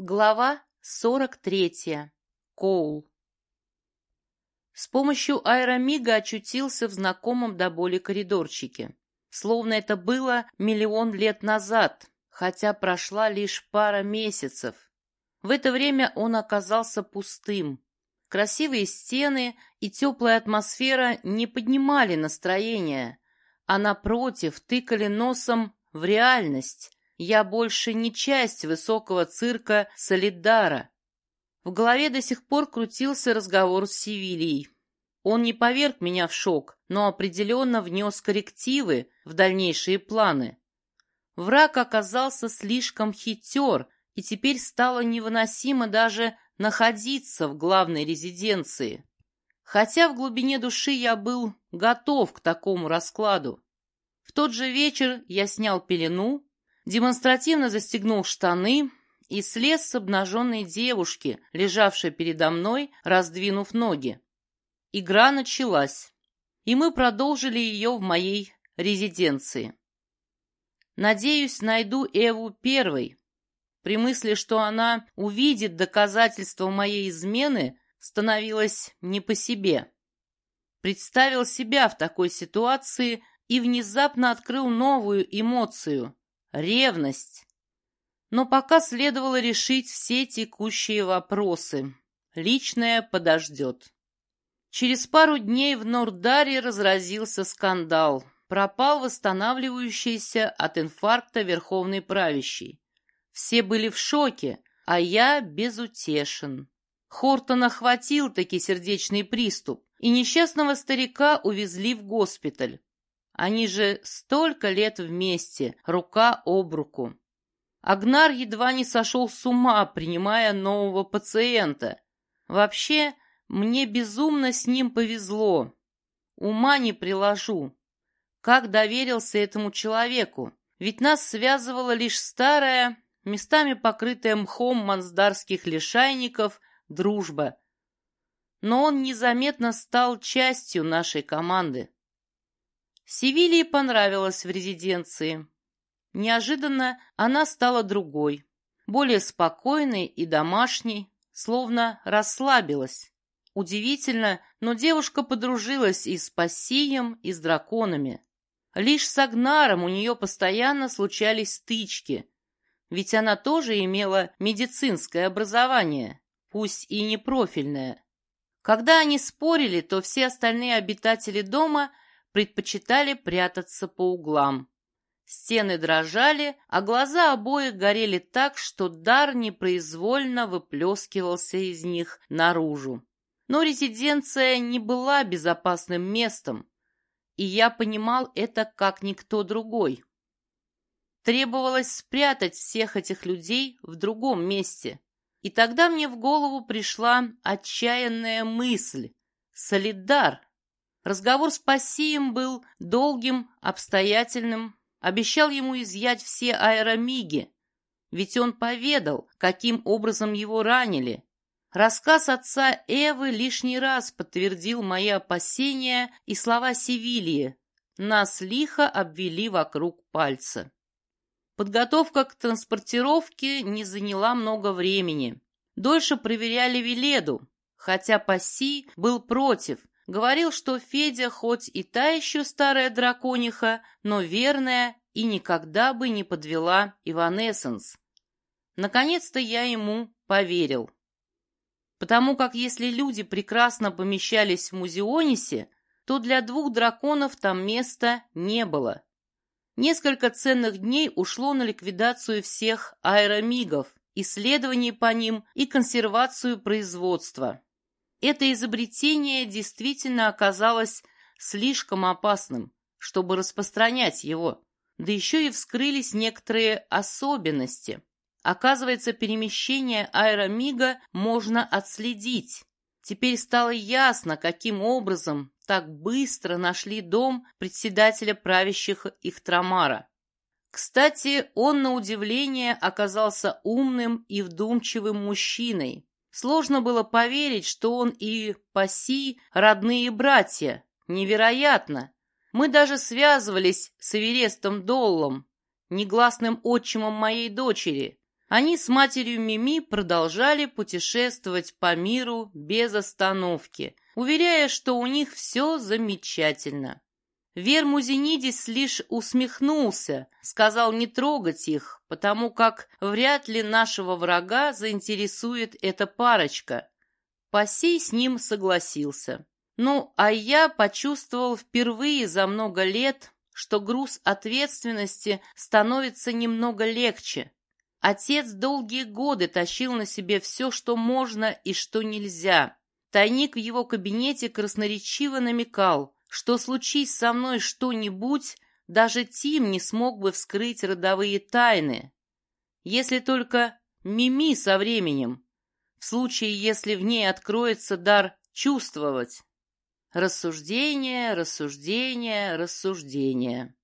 Глава 43. Коул. С помощью аэромига очутился в знакомом до боли коридорчике. Словно это было миллион лет назад, хотя прошла лишь пара месяцев. В это время он оказался пустым. Красивые стены и теплая атмосфера не поднимали настроение, а напротив тыкали носом в реальность, я больше не часть высокого цирка Солидара. В голове до сих пор крутился разговор с Севильей. Он не поверг меня в шок, но определенно внес коррективы в дальнейшие планы. Враг оказался слишком хитер, и теперь стало невыносимо даже находиться в главной резиденции. Хотя в глубине души я был готов к такому раскладу. В тот же вечер я снял пелену, демонстративно застегнул штаны и слез с обнаженной девушки, лежавшей передо мной, раздвинув ноги. Игра началась, и мы продолжили ее в моей резиденции. Надеюсь, найду Эву первой. При мысли, что она увидит доказательства моей измены, становилось не по себе. Представил себя в такой ситуации и внезапно открыл новую эмоцию Ревность. Но пока следовало решить все текущие вопросы. Личное подождет. Через пару дней в Нордаре разразился скандал. Пропал восстанавливающийся от инфаркта верховный правящий. Все были в шоке, а я безутешен. Хортон охватил таки сердечный приступ, и несчастного старика увезли в госпиталь. Они же столько лет вместе, рука об руку. Агнар едва не сошел с ума, принимая нового пациента. Вообще, мне безумно с ним повезло. Ума не приложу. Как доверился этому человеку? Ведь нас связывала лишь старая, местами покрытая мхом мансдарских лишайников, дружба. Но он незаметно стал частью нашей команды. Севилии понравилось в резиденции. Неожиданно она стала другой, более спокойной и домашней, словно расслабилась. Удивительно, но девушка подружилась и с Пассием, и с драконами. Лишь с Агнаром у нее постоянно случались стычки, ведь она тоже имела медицинское образование, пусть и не профильное. Когда они спорили, то все остальные обитатели дома – предпочитали прятаться по углам. Стены дрожали, а глаза обоих горели так, что дар непроизвольно выплескивался из них наружу. Но резиденция не была безопасным местом, и я понимал это как никто другой. Требовалось спрятать всех этих людей в другом месте. И тогда мне в голову пришла отчаянная мысль. Солидар Разговор с Пассием был долгим, обстоятельным, обещал ему изъять все аэромиги, ведь он поведал, каким образом его ранили. Рассказ отца Эвы лишний раз подтвердил мои опасения и слова Севильи. Нас лихо обвели вокруг пальца. Подготовка к транспортировке не заняла много времени. Дольше проверяли Веледу, хотя Пасси был против, Говорил, что Федя хоть и та еще старая дракониха, но верная и никогда бы не подвела Иванессенс. Наконец-то я ему поверил. Потому как если люди прекрасно помещались в Музеонисе, то для двух драконов там места не было. Несколько ценных дней ушло на ликвидацию всех аэромигов, исследований по ним и консервацию производства. Это изобретение действительно оказалось слишком опасным, чтобы распространять его. Да еще и вскрылись некоторые особенности. Оказывается, перемещение аэромига можно отследить. Теперь стало ясно, каким образом так быстро нашли дом председателя правящих Ихтрамара. Кстати, он, на удивление, оказался умным и вдумчивым мужчиной, Сложно было поверить, что он и Паси родные братья. Невероятно! Мы даже связывались с Эверестом Доллом, негласным отчимом моей дочери. Они с матерью Мими продолжали путешествовать по миру без остановки, уверяя, что у них все замечательно. Вермузинидис лишь усмехнулся, сказал не трогать их, потому как вряд ли нашего врага заинтересует эта парочка. Пассий с ним согласился. Ну, а я почувствовал впервые за много лет, что груз ответственности становится немного легче. Отец долгие годы тащил на себе все, что можно и что нельзя. Тайник в его кабинете красноречиво намекал, что случись со мной что-нибудь, даже Тим не смог бы вскрыть родовые тайны. Если только Мими со временем, в случае, если в ней откроется дар чувствовать. Рассуждение, рассуждение, рассуждение.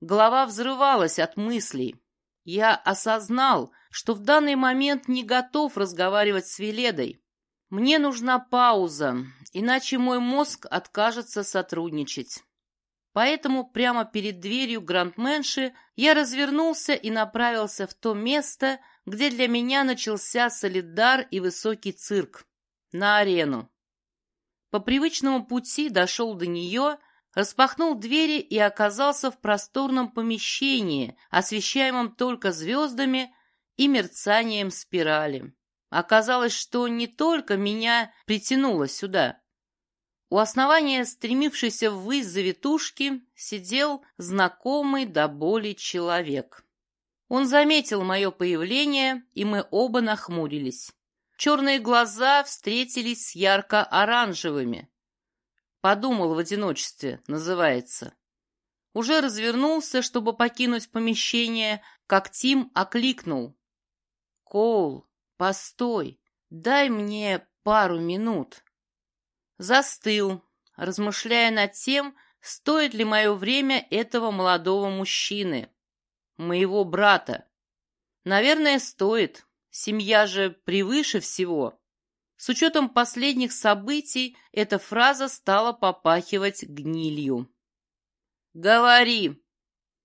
Голова взрывалась от мыслей. Я осознал, что в данный момент не готов разговаривать с Веледой. Мне нужна пауза, иначе мой мозг откажется сотрудничать. Поэтому прямо перед дверью грандменши я развернулся и направился в то место, где для меня начался солидар и высокий цирк, на арену. По привычному пути дошел до нее, распахнул двери и оказался в просторном помещении, освещаемом только звездами и мерцанием спирали. Оказалось, что не только меня притянуло сюда. У основания стремившейся ввысь завитушки сидел знакомый до боли человек. Он заметил мое появление, и мы оба нахмурились. Черные глаза встретились с ярко-оранжевыми. Подумал в одиночестве, называется. Уже развернулся, чтобы покинуть помещение, как Тим окликнул. «Коул, Постой, дай мне пару минут. Застыл, размышляя над тем, стоит ли мое время этого молодого мужчины, моего брата. Наверное, стоит. Семья же превыше всего. С учетом последних событий эта фраза стала попахивать гнилью. «Говори!»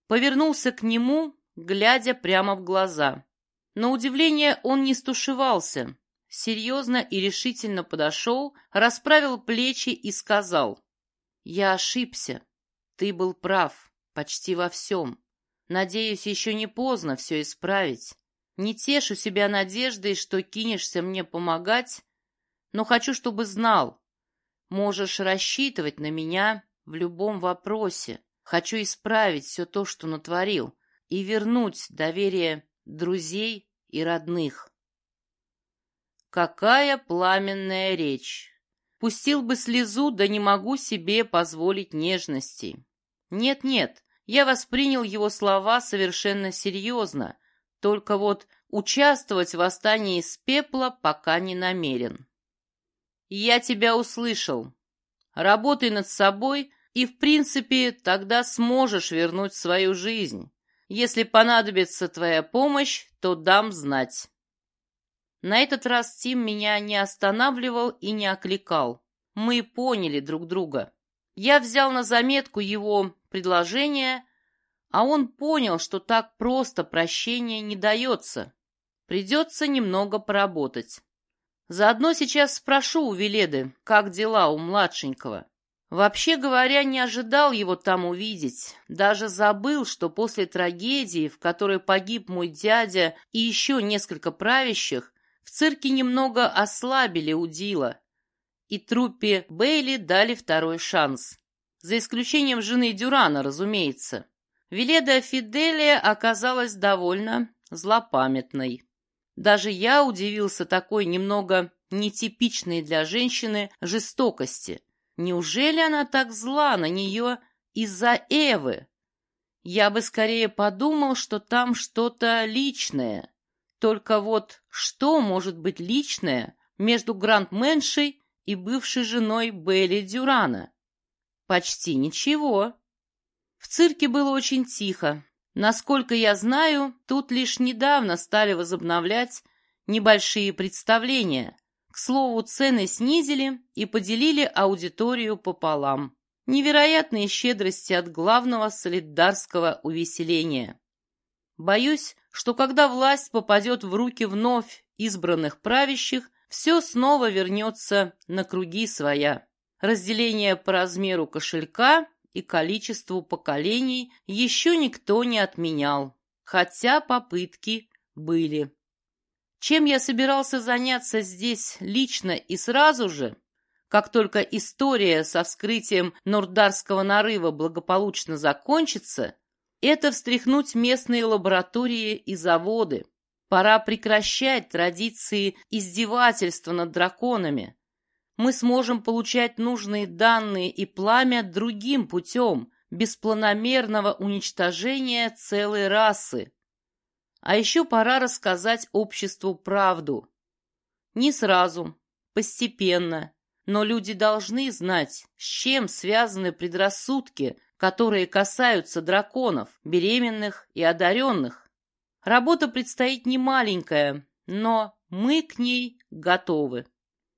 Повернулся к нему, глядя прямо в глаза. На удивление он не стушевался, серьезно и решительно подошел, расправил плечи и сказал, «Я ошибся. Ты был прав почти во всем. Надеюсь, еще не поздно все исправить. Не тешу себя надеждой, что кинешься мне помогать, но хочу, чтобы знал, можешь рассчитывать на меня в любом вопросе. Хочу исправить все то, что натворил, и вернуть доверие друзей и родных. Какая пламенная речь! Пустил бы слезу, да не могу себе позволить нежности. Нет-нет, я воспринял его слова совершенно серьезно, только вот участвовать в восстании из пепла пока не намерен. Я тебя услышал. Работай над собой, и, в принципе, тогда сможешь вернуть свою жизнь. Если понадобится твоя помощь, то дам знать. На этот раз Тим меня не останавливал и не окликал. Мы поняли друг друга. Я взял на заметку его предложение, а он понял, что так просто прощение не дается. Придется немного поработать. Заодно сейчас спрошу у Веледы, как дела у младшенького. Вообще говоря, не ожидал его там увидеть. Даже забыл, что после трагедии, в которой погиб мой дядя и еще несколько правящих, в цирке немного ослабили удила. И труппе Бейли дали второй шанс. За исключением жены Дюрана, разумеется. Веледа Фиделия оказалась довольно злопамятной. Даже я удивился такой немного нетипичной для женщины жестокости. Неужели она так зла на нее из-за Эвы? Я бы скорее подумал, что там что-то личное. Только вот что может быть личное между грандменшей и бывшей женой Белли Дюрана? Почти ничего. В цирке было очень тихо. Насколько я знаю, тут лишь недавно стали возобновлять небольшие представления, к слову, цены снизили и поделили аудиторию пополам. Невероятные щедрости от главного солидарского увеселения. Боюсь, что когда власть попадет в руки вновь избранных правящих, все снова вернется на круги своя. Разделение по размеру кошелька и количеству поколений еще никто не отменял, хотя попытки были. Чем я собирался заняться здесь лично и сразу же, как только история со вскрытием Нордарского нарыва благополучно закончится, это встряхнуть местные лаборатории и заводы. Пора прекращать традиции издевательства над драконами. Мы сможем получать нужные данные и пламя другим путем, без планомерного уничтожения целой расы. А еще пора рассказать обществу правду. Не сразу, постепенно, но люди должны знать, с чем связаны предрассудки, которые касаются драконов, беременных и одаренных. Работа предстоит немаленькая, но мы к ней готовы.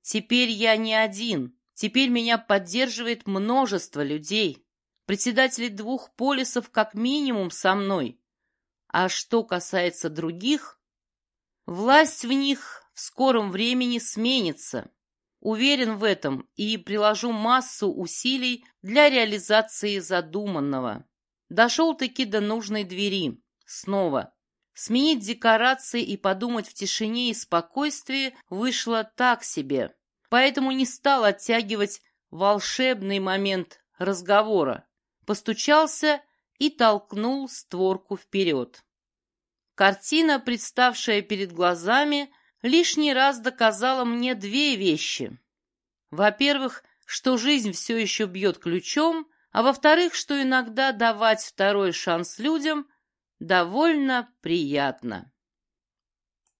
Теперь я не один, теперь меня поддерживает множество людей. Председатели двух полисов как минимум со мной. А что касается других, власть в них в скором времени сменится. Уверен в этом и приложу массу усилий для реализации задуманного. Дошел-таки до нужной двери. Снова. Сменить декорации и подумать в тишине и спокойствии вышло так себе. Поэтому не стал оттягивать волшебный момент разговора. Постучался и толкнул створку вперед. Картина, представшая перед глазами, лишний раз доказала мне две вещи. Во-первых, что жизнь все еще бьет ключом, а во-вторых, что иногда давать второй шанс людям довольно приятно.